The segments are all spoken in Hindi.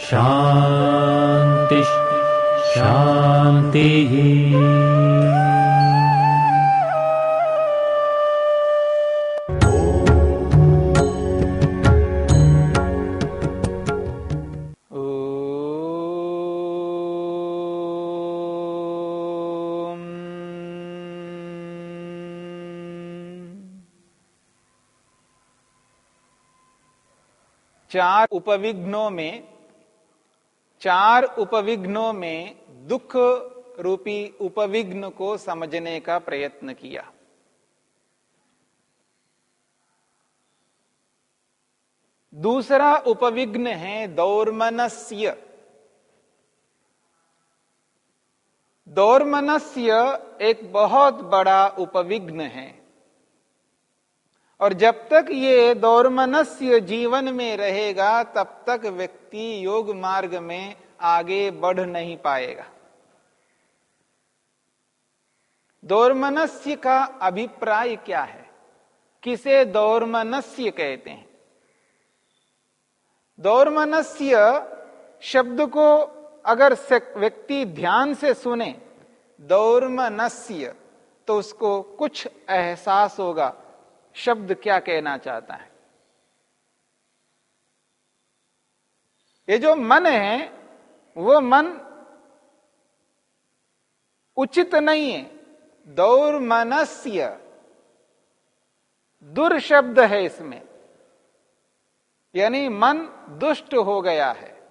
शान्तिः ओम। चार उपविघ्नों में चार उपविघ्नों में दुख रूपी उपविघ्न को समझने का प्रयत्न किया। दूसरा उपविघ्न है दौर्मनस्य। दौर्मनस्य एक बहुत बड़ा उपविघ्न है। और जब तक ये दौर्मनस्य जीवन में रहेगा, तब तक व्यक्ति योग मार्ग में आगे बढ़ नहीं पाएगा। दौर्मनस्य का अभिप्राय क्या है? किसे दौर्मनस्य कहते हैं? दौर्मनस्य शब्द को अगर व्यक्ति ध्यान से सुने, दौर्मनस्य तो उसको कुछ एहसास होगा। शब्द क्या कहना चाहता है? ये जो मन है, वो मन उचित नहीं है। दौर्मनस्य, दुर्शब्द है इसमें। यानी मन दुष्ट हो गया है।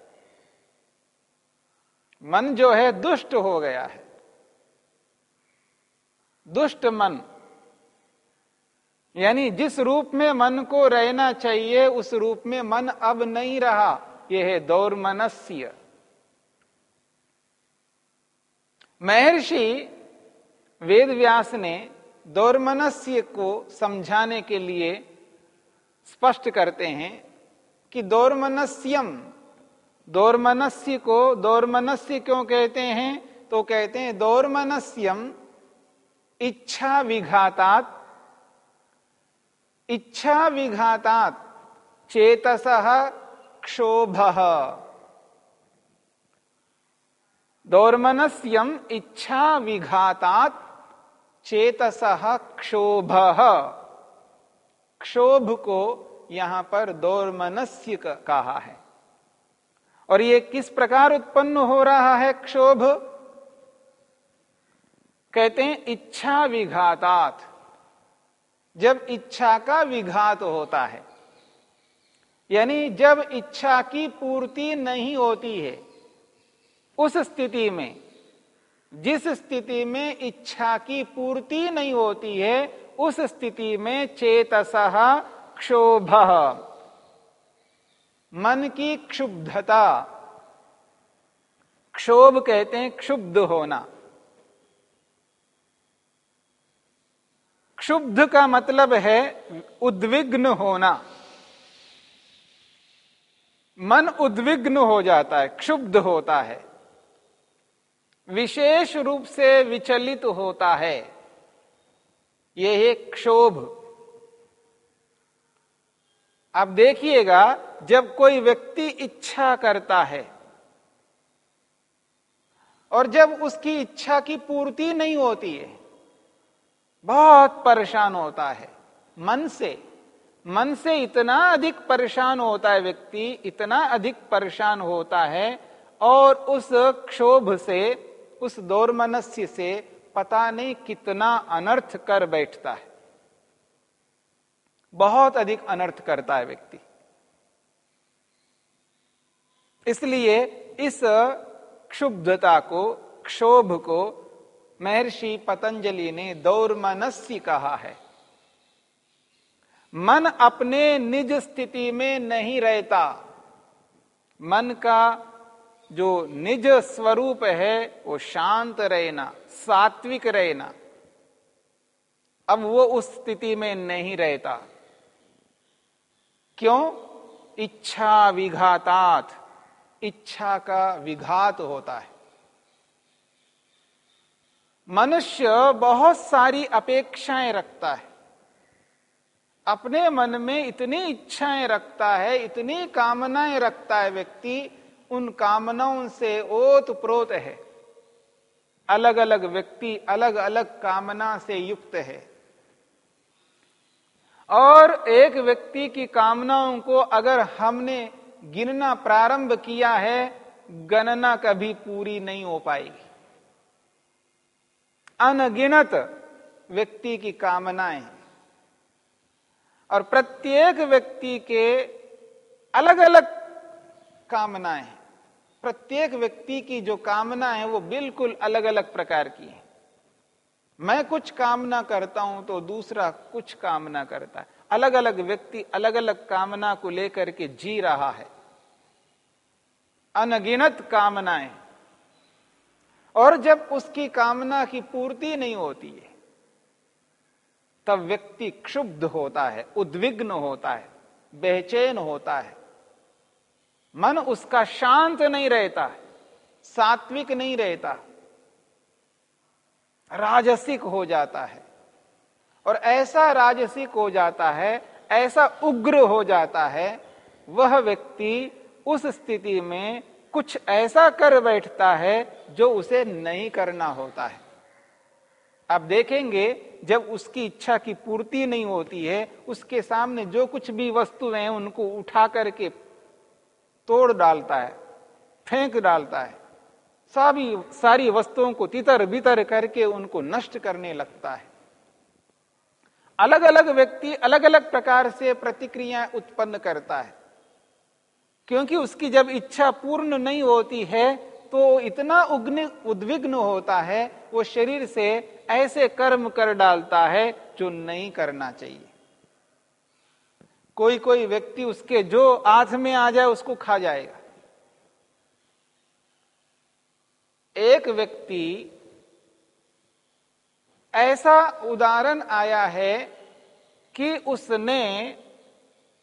मन जो है, दुष्ट हो गया है। दुष्ट मन। यानी जिस रूप में मन को रहना चाहिए, उस रूप में मन अब नहीं रहा। यह है दौर्मनस्य। महर्षि वेद व्यास ने दौर्मनस्य को समझाने के लिए स्पष्ट करते हैं कि दौर्मनस्यम, दौर्मनस्य को दौर्मनस्य क्यों कहते हैं? तो कहते हैं, दौर्मनस्यम इच्छा विघातात इच्छा विघातात चेतस क्षोभ। दौर्मनस्यम इच्छा विघातात चेतस क्षोभ। क्षोभ को यहाँ पर दौर्मनस्य कहा है। और ये किस प्रकार उत्पन्न हो रहा है क्षोभ? कहते हैं इच्छा विघातात जब इच्छा का विघात होता है, यानी जब इच्छा की पूर्ति नहीं होती है, उस स्थिति में, जिस स्थिति में इच्छा की पूर्ति नहीं होती है, उस स्थिति में चेतस क्षोभ, मन की क्षुब्धता, क्षोभ कहते हैं क्षुब्ध होना। क्षुब्ध का मतलब है उद्विग्न होना। मन उद्विग्न हो जाता है, क्षुब्ध होता है। विशेष रूप से विचलित होता है। यह है क्षोभ। आप देखिएगा, जब कोई व्यक्ति इच्छा करता है और जब उसकी इच्छा की पूर्ति नहीं होती है बहुत परेशान होता है। मन से। मन से इतना अधिक परेशान होता है व्यक्ति, इतना अधिक परेशान होता है और उस क्षोभ से, उस दौर्मनस्य से पता नहीं कितना अनर्थ कर बैठता है। बहुत अधिक अनर्थ करता है व्यक्ति। इसलिए इस क्षुब्धता को, क्षोभ को महर्षि पतंजलि ने दौर मनस्य कहा है। मन अपने निज स्थिति में नहीं रहता। मन का जो निज स्वरूप है, वो शांत रहना, सात्विक रहना, अब वो उस स्थिति में नहीं रहता। क्यों? इच्छा विघातात, इच्छा का विघात होता है। मनुष्य बहुत सारी अपेक्षाएँ रखता है। अपने मन में इतनी इच्छाएँ रखता है, इतनी कामनाएँ रखता है व्यक्ति, उन कामनाओं से ओत प्रोत है। अलग अलग व्यक्ति अलग अलग कामना से युक्त है। और एक व्यक्ति की कामनाओं को अगर हमने गिनना प्रारंभ किया है, गणना कभी पूरी नहीं हो पाएगी। अनगिनत व्यक्ति की कामनाएँ और प्रत्येक व्यक्ति के अलग अलग कामनाएँ प्रत्येक व्यक्ति की जो कामना है, वो बिल्कुल अलग अलग प्रकार की है। मैं कुछ कामना करता हूँ तो दूसरा कुछ कामना करता है। अलग अलग व्यक्ति अलग अलग कामना को लेकर के जी रहा है। अनगिनत कामनाएँ और जब उसकी कामना की पूर्ति नहीं होती है, तब व्यक्ति क्षुब्ध होता है, उद्विग्न होता है, बेचैन होता है। मन उसका शांत नहीं रहता, सात्विक नहीं रहता, राजसिक हो जाता है। और ऐसा राजसिक हो जाता है, ऐसा उग्र हो जाता है, वह व्यक्ति उस स्थिति में कुछ ऐसा कर बैठता है जो उसे नहीं करना होता है। आप देखेंगे, जब उसकी इच्छा की पूर्ति नहीं होती है, उसके सामने जो कुछ भी वस्तुएँ हैं, उनको उठा करके तोड़ डालता है, फेंक डालता है सभी सारी वस्तुओं को तितर बितर करके उनको नष्ट करने लगता है। अलग अलग व्यक्ति अलग अलग प्रकार से प्रतिक्रिया उत्पन्न करता है, क्योंकि उसकी जब इच्छा पूर्ण नहीं होती है तो इतना उग्न, उद्विग्न होता है, वो शरीर से ऐसे कर्म कर डालता है जो नहीं करना चाहिए। कोई कोई व्यक्ति उसके, जो आँख में आ जाए, उसको खा जाएगा। एक व्यक्ति ऐसा उदाहरण आया है कि उसने,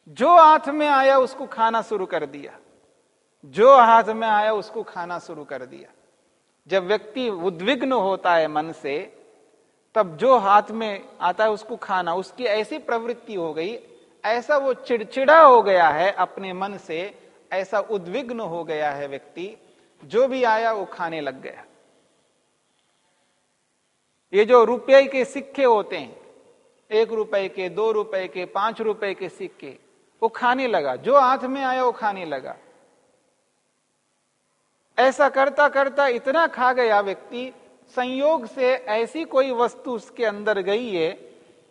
जो हाथ में आया, उसको खाना शुरू कर दिया। जो हाथ में आया उसको खाना शुरू कर दिया। जब व्यक्ति उद्विग्न होता है मन से, तब जो हाथ में आता है उसको खाना, उसकी ऐसी प्रवृत्ति हो गई, ऐसा वो चिड़चिड़ा हो गया है अपने मन से, ऐसा उद्विग्न हो गया है व्यक्ति, जो भी आया वो खाने लग गया। ये जो रुपये के सिक्के होते हैं, एक रुपए के, दो रुपए के, पाँच रुपए के सिक्के, वो खाने लगा। जो हाथ में आया वो खाने लगा। ऐसा करता करता इतना खा गया व्यक्ति, संयोग से ऐसी कोई वस्तु उसके अंदर गई है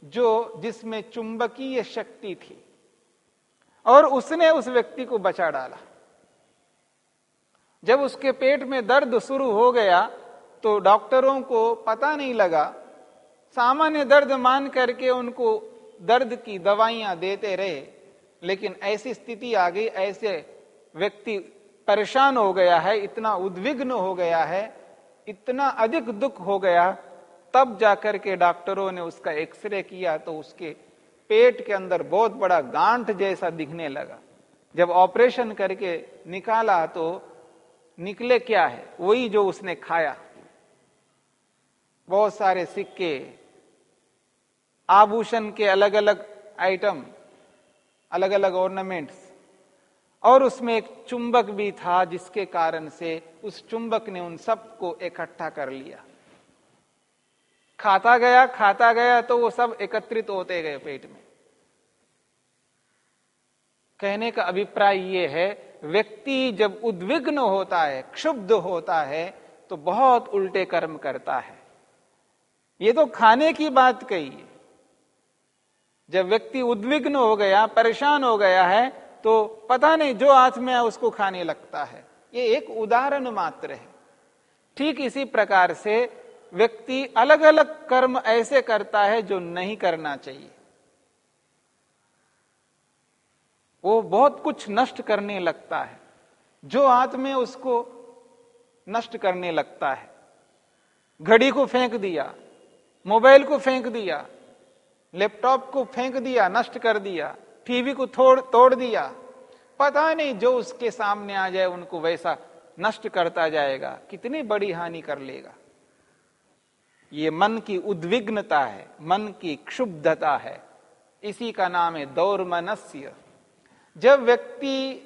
जो जिसमें चुंबकीय शक्ति थी। और उसने उस व्यक्ति को बचा डाला। जब उसके पेट में दर्द शुरू हो गया तो डॉक्टरों को पता नहीं लगा। सामान्य दर्द मान करके उनको दर्द की दवाइयाँ देते रहे, लेकिन ऐसी स्थिति आ गई, ऐसे व्यक्ति परेशान हो गया है, इतना उद्विग्न हो गया है, इतना अधिक दुख हो गया, तब जाकर के डॉक्टरों ने उसका एक्सरे किया तो उसके पेट के अंदर बहुत बड़ा गांठ जैसा दिखने लगा। जब ऑपरेशन करके निकाला तो निकले क्या है? वही जो उसने खाया। बहुत सारे सिक्के, आभूषण के अलग अलग आइटम अलग अलग ऑर्नामेंट्स और उसमें एक चुंबक भी था जिसके कारण से उस चुंबक ने उन सबको इकट्ठा कर लिया। खाता गया खाता गया तो वो सब एकत्रित होते गए पेट में। कहने का अभिप्राय ये है, व्यक्ति जब उद्विग्न होता है, क्षुब्ध होता है तो बहुत उल्टे कर्म करता है। ये तो खाने की बात कही जब व्यक्ति उद्विग्न हो गया, परेशान हो गया है तो पता नहीं जो हाथ में है उसको खाने लगता है। ये एक उदाहरण मात्र है। ठीक इसी प्रकार से व्यक्ति अलग अलग कर्म ऐसे करता है जो नहीं करना चाहिए। वो बहुत कुछ नष्ट करने लगता है। जो हाथ में उसको नष्ट करने लगता है। घड़ी को फेंक दिया, मोबाइल को फेंक दिया, लैपटॉप को फेंक दिया, नष्ट कर दिया टीवी को थोड़, तोड़ दिया। पता नहीं जो उसके सामने आ जाए, उनको वैसा नष्ट करता जाएगा, कितनी बड़ी हानि कर लेगा। ये मन की उद्विग्नता है, मन की क्षुब्धता है। इसी का नाम है दौर मनस्य जब व्यक्ति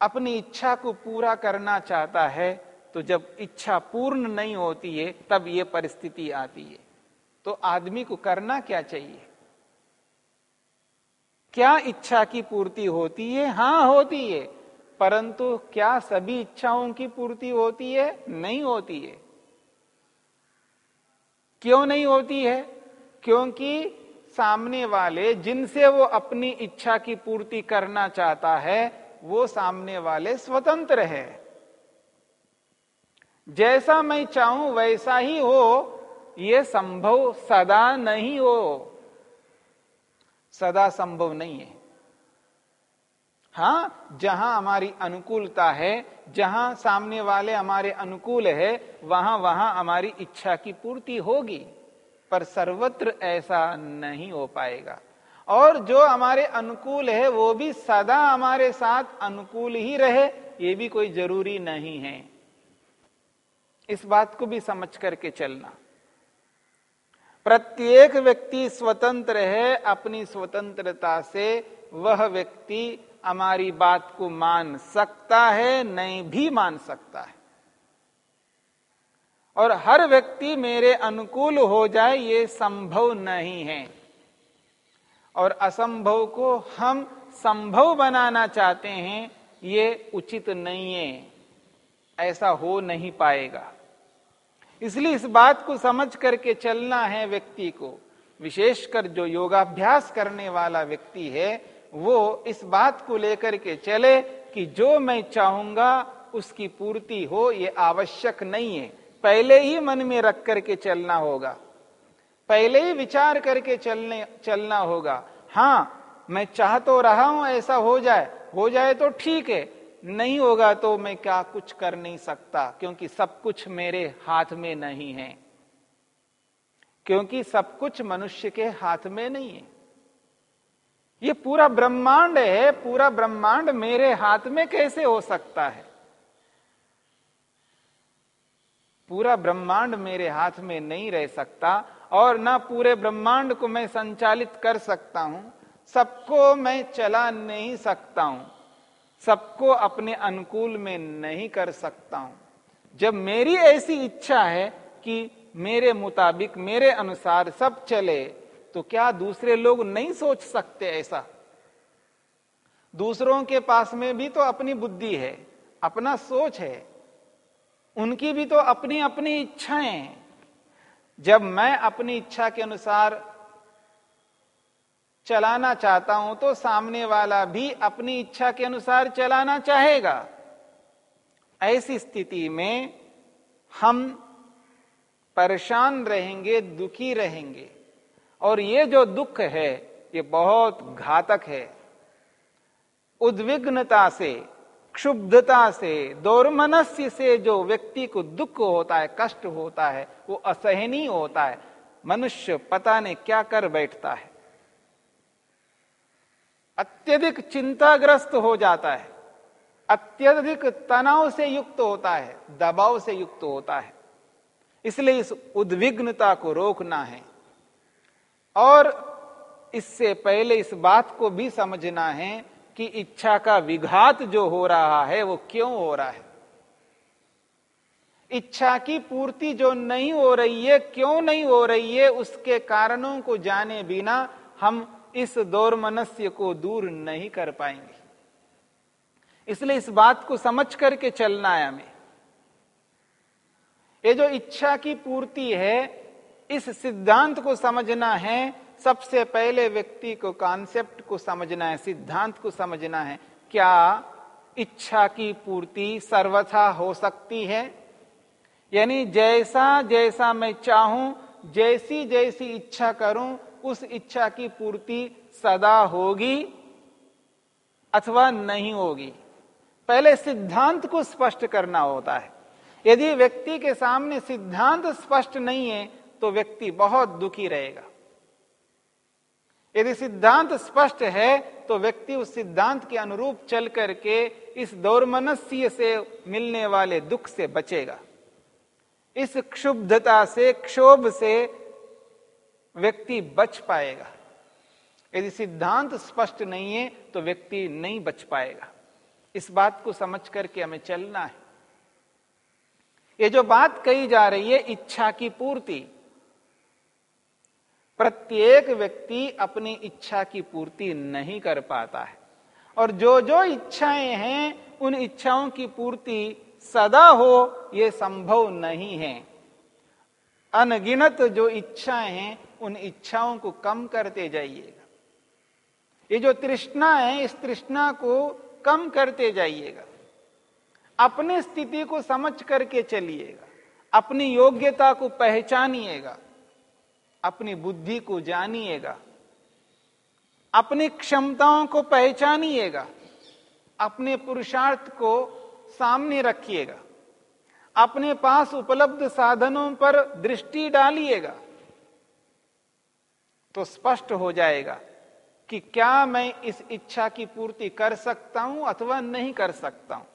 अपनी इच्छा को पूरा करना चाहता है तो जब इच्छा पूर्ण नहीं होती है, तब ये परिस्थिति आती है। तो आदमी को करना क्या चाहिए? क्या इच्छा की पूर्ति होती है? हाँ, होती है। परंतु क्या सभी इच्छाओं की पूर्ति होती है? नहीं होती है। क्यों नहीं होती है? क्योंकि सामने वाले जिनसे वो अपनी इच्छा की पूर्ति करना चाहता है, वो सामने वाले स्वतंत्र है। जैसा मैं चाहूँ, वैसा ही हो। यह संभव सदा नहीं हो। सदा संभव नहीं है। हाँ, जहाँ हमारी अनुकूलता है, जहाँ सामने वाले हमारे अनुकूल है, वहाँ वहाँ हमारी इच्छा की पूर्ति होगी, पर सर्वत्र ऐसा नहीं हो पाएगा। और जो हमारे अनुकूल है, वो भी सदा हमारे साथ अनुकूल ही रहे, ये भी कोई ज़रूरी नहीं है। इस बात को भी समझ करके चलना। प्रत्येक व्यक्ति स्वतंत्र है, अपनी स्वतंत्रता से वह व्यक्ति हमारी बात को मान सकता है, नहीं भी मान सकता है। और हर व्यक्ति मेरे अनुकूल हो जाए, ये संभव नहीं है। और असंभव को हम संभव बनाना चाहते हैं, ये उचित नहीं है। ऐसा हो नहीं पाएगा। इसलिए इस बात को समझ करके चलना है व्यक्ति को। विशेषकर जो योगाभ्यास करने वाला व्यक्ति है, वो इस बात को लेकर के चले कि जो मैं चाहूँगा उसकी पूर्ति हो, ये आवश्यक नहीं है। पहले ही मन में रख करके चलना होगा। पहले ही विचार करके चलने, चलना होगा। हाँ मैं चाह तो रहा हूँ ऐसा हो जाए। हो जाए तो ठीक है नहीं होगा तो मैं क्या कुछ कर नहीं सकता, क्योंकि सब कुछ मेरे हाथ में नहीं है। क्योंकि सब कुछ मनुष्य के हाथ में नहीं है। ये पूरा ब्रह्मांड है, पूरा ब्रह्मांड मेरे हाथ में कैसे हो सकता है? पूरा ब्रह्मांड मेरे हाथ में नहीं रह सकता, और ना पूरे ब्रह्मांड को मैं संचालित कर सकता हूँ, सबको मैं चला नहीं सकता हूँ। सबको अपने अनुकूल में नहीं कर सकता हूँ। जब मेरी ऐसी इच्छा है कि मेरे मुताबिक, मेरे अनुसार सब चले तो क्या दूसरे लोग नहीं सोच सकते ऐसा? दूसरों के पास में भी तो अपनी बुद्धि है, अपना सोच है, उनकी भी तो अपनी अपनी इच्छाएँ जब मैं अपनी इच्छा के अनुसार चलाना चाहता हूँ तो सामने वाला भी अपनी इच्छा के अनुसार चलाना चाहेगा। ऐसी स्थिति में हम परेशान रहेंगे, दुखी रहेंगे। और ये जो दुख है, ये बहुत घातक है। उद्विग्नता से, क्षुब्धता से, दौर्मनस्य से जो व्यक्ति को दुख होता है, कष्ट होता है, वो असहनीय होता है। मनुष्य पता नहीं क्या कर बैठता है। अत्यधिक चिंताग्रस्त हो जाता है। अत्यधिक तनाव से युक्त होता है, दबाव से युक्त होता है। इसलिए इस उद्विग्नता को रोकना है। और इससे पहले इस बात को भी समझना है कि इच्छा का विघात जो हो रहा है, वो क्यों हो रहा है? इच्छा की पूर्ति जो नहीं हो रही है, क्यों नहीं हो रही है, उसके कारणों को जाने बिना हम इस दौर मनस्य को दूर नहीं कर पाएँगे। इसलिए इस बात को समझ करके चलना है हमें। ये जो इच्छा की पूर्ति है, इस सिद्धांत को समझना है, सबसे पहले व्यक्ति को कॉन्सेप्ट को समझना है, सिद्धांत को समझना है, क्या इच्छा की पूर्ति सर्वथा हो सकती है? यानी जैसा जैसा मैं चाहूँ जैसी जैसी इच्छा करूँ उस इच्छा की पूर्ति सदा होगी अथवा नहीं होगी। पहले सिद्धांत को स्पष्ट करना होता है। यदि व्यक्ति के सामने सिद्धांत स्पष्ट नहीं है तो व्यक्ति बहुत दुखी रहेगा। यदि सिद्धांत स्पष्ट है तो व्यक्ति उस सिद्धांत के अनुरूप चल करके इस दौरमनस्य से मिलने वाले दुख से बचेगा। इस क्षुब्धता से, क्षोभ से व्यक्ति बच पाएगा। यदि सिद्धांत स्पष्ट नहीं है तो व्यक्ति नहीं बच पाएगा। इस बात को समझ करके हमें चलना है। ये जो बात कही जा रही है, इच्छा की पूर्ति। प्रत्येक व्यक्ति अपनी इच्छा की पूर्ति नहीं कर पाता है। और जो जो इच्छाएँ हैं, उन इच्छाओं की पूर्ति सदा हो यह संभव नहीं है। अनगिनत जो इच्छाएँ हैं उन इच्छाओं को कम करते जाइएगा। ये जो तृष्णा है, इस तृष्णा को कम करते जाइएगा। अपनी स्थिति को समझ करके चलिएगा। अपनी योग्यता को पहचानिएगा। अपनी बुद्धि को जानिएगा। अपनी क्षमताओं को पहचानिएगा। अपने पुरुषार्थ को सामने रखिएगा। अपने पास उपलब्ध साधनों पर दृष्टि डालिएगा। तो स्पष्ट हो जाएगा कि क्या मैं इस इच्छा की पूर्ति कर सकता हूँ अथवा नहीं कर सकता हूँ।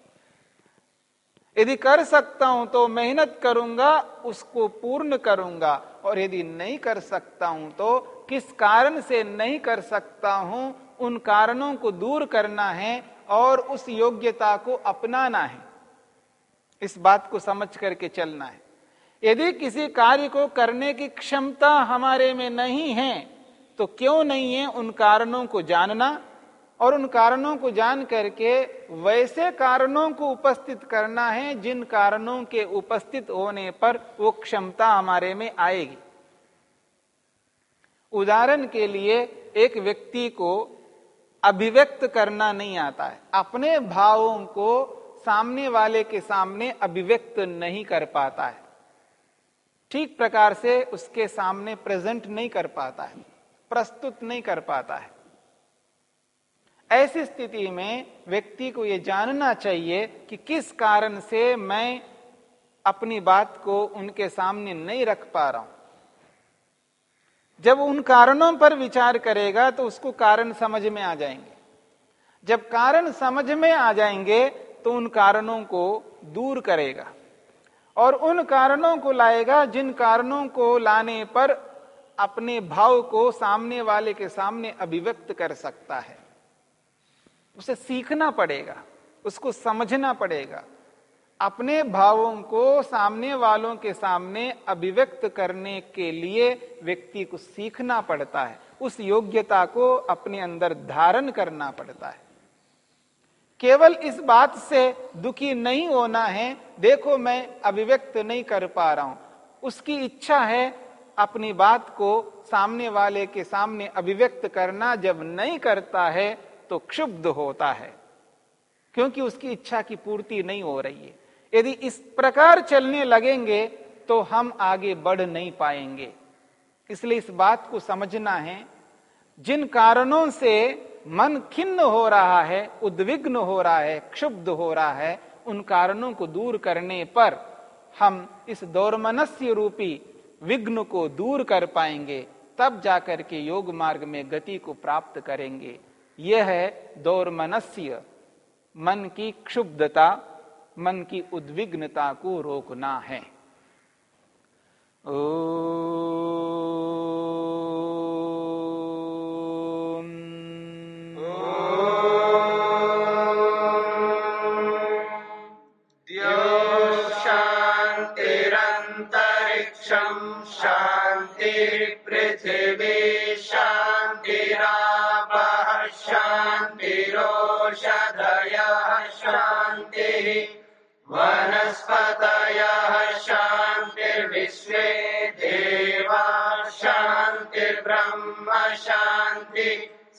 यदि कर सकता हूँ तो मेहनत करूँगा, उसको पूर्ण करूँगा, और यदि नहीं कर सकता हूँ तो किस कारण से नहीं कर सकता हूँ, उन कारणों को दूर करना है और उस योग्यता को अपनाना है। इस बात को समझ करके चलना है। यदि किसी कार्य को करने की क्षमता हमारे में नहीं है तो क्यों नहीं है उन कारणों को जानना? और उन कारणों को जान करके वैसे कारणों को उपस्थित करना है, जिन कारणों के उपस्थित होने पर वो क्षमता हमारे में आएगी। उदाहरण के लिए एक व्यक्ति को अभिव्यक्त करना नहीं आता है। अपने भावों को सामने वाले के सामने अभिव्यक्त नहीं कर पाता है। ठीक प्रकार से उसके सामने प्रेजेंट नहीं कर पाता है, प्रस्तुत नहीं कर पाता है। ऐसी स्थिति में व्यक्ति को यह जानना चाहिए कि किस कारण से मैं अपनी बात को उनके सामने नहीं रख पा रहा हूँ। जब उन कारणों पर विचार करेगा तो उसको कारण समझ में आ जाएँगे। जब कारण समझ में आ जाएँगे तो उन कारणों को दूर करेगा। और उन कारणों को लाएगा जिन कारणों को लाने पर अपने भाव को सामने वाले के सामने अभिव्यक्त कर सकता है। उसे सीखना पड़ेगा, उसको समझना पड़ेगा, अपने भावों को सामने वालों के सामने अभिव्यक्त करने के लिए व्यक्ति को सीखना पड़ता है, उस योग्यता को अपने अंदर धारण करना पड़ता है। केवल इस बात से दुखी नहीं होना है, देखो मैं अभिव्यक्त नहीं कर पा रहा हूँ। उसकी इच्छा है अपनी बात को सामने वाले के सामने अभिव्यक्त करना, जब नहीं करता है तो क्षुब्ध होता है। क्योंकि उसकी इच्छा की पूर्ति नहीं हो रही है। यदि इस प्रकार चलने लगेंगे तो हम आगे बढ़ नहीं पाएँगे। इसलिए इस बात को समझना है, जिन कारणों से मन खिन्न हो रहा है, उद्विग्न हो रहा है, क्षुब्ध हो रहा है, उन कारणों को दूर करने पर हम इस दौरमनस्य रूपी विघ्न को दूर कर पाएँगे, तब जाकर के योग मार्ग में गति को प्राप्त करेंगे। यह है दौरमनस्य। मन की क्षुब्धता, मन की उद्विग्नता को रोकना है। ओ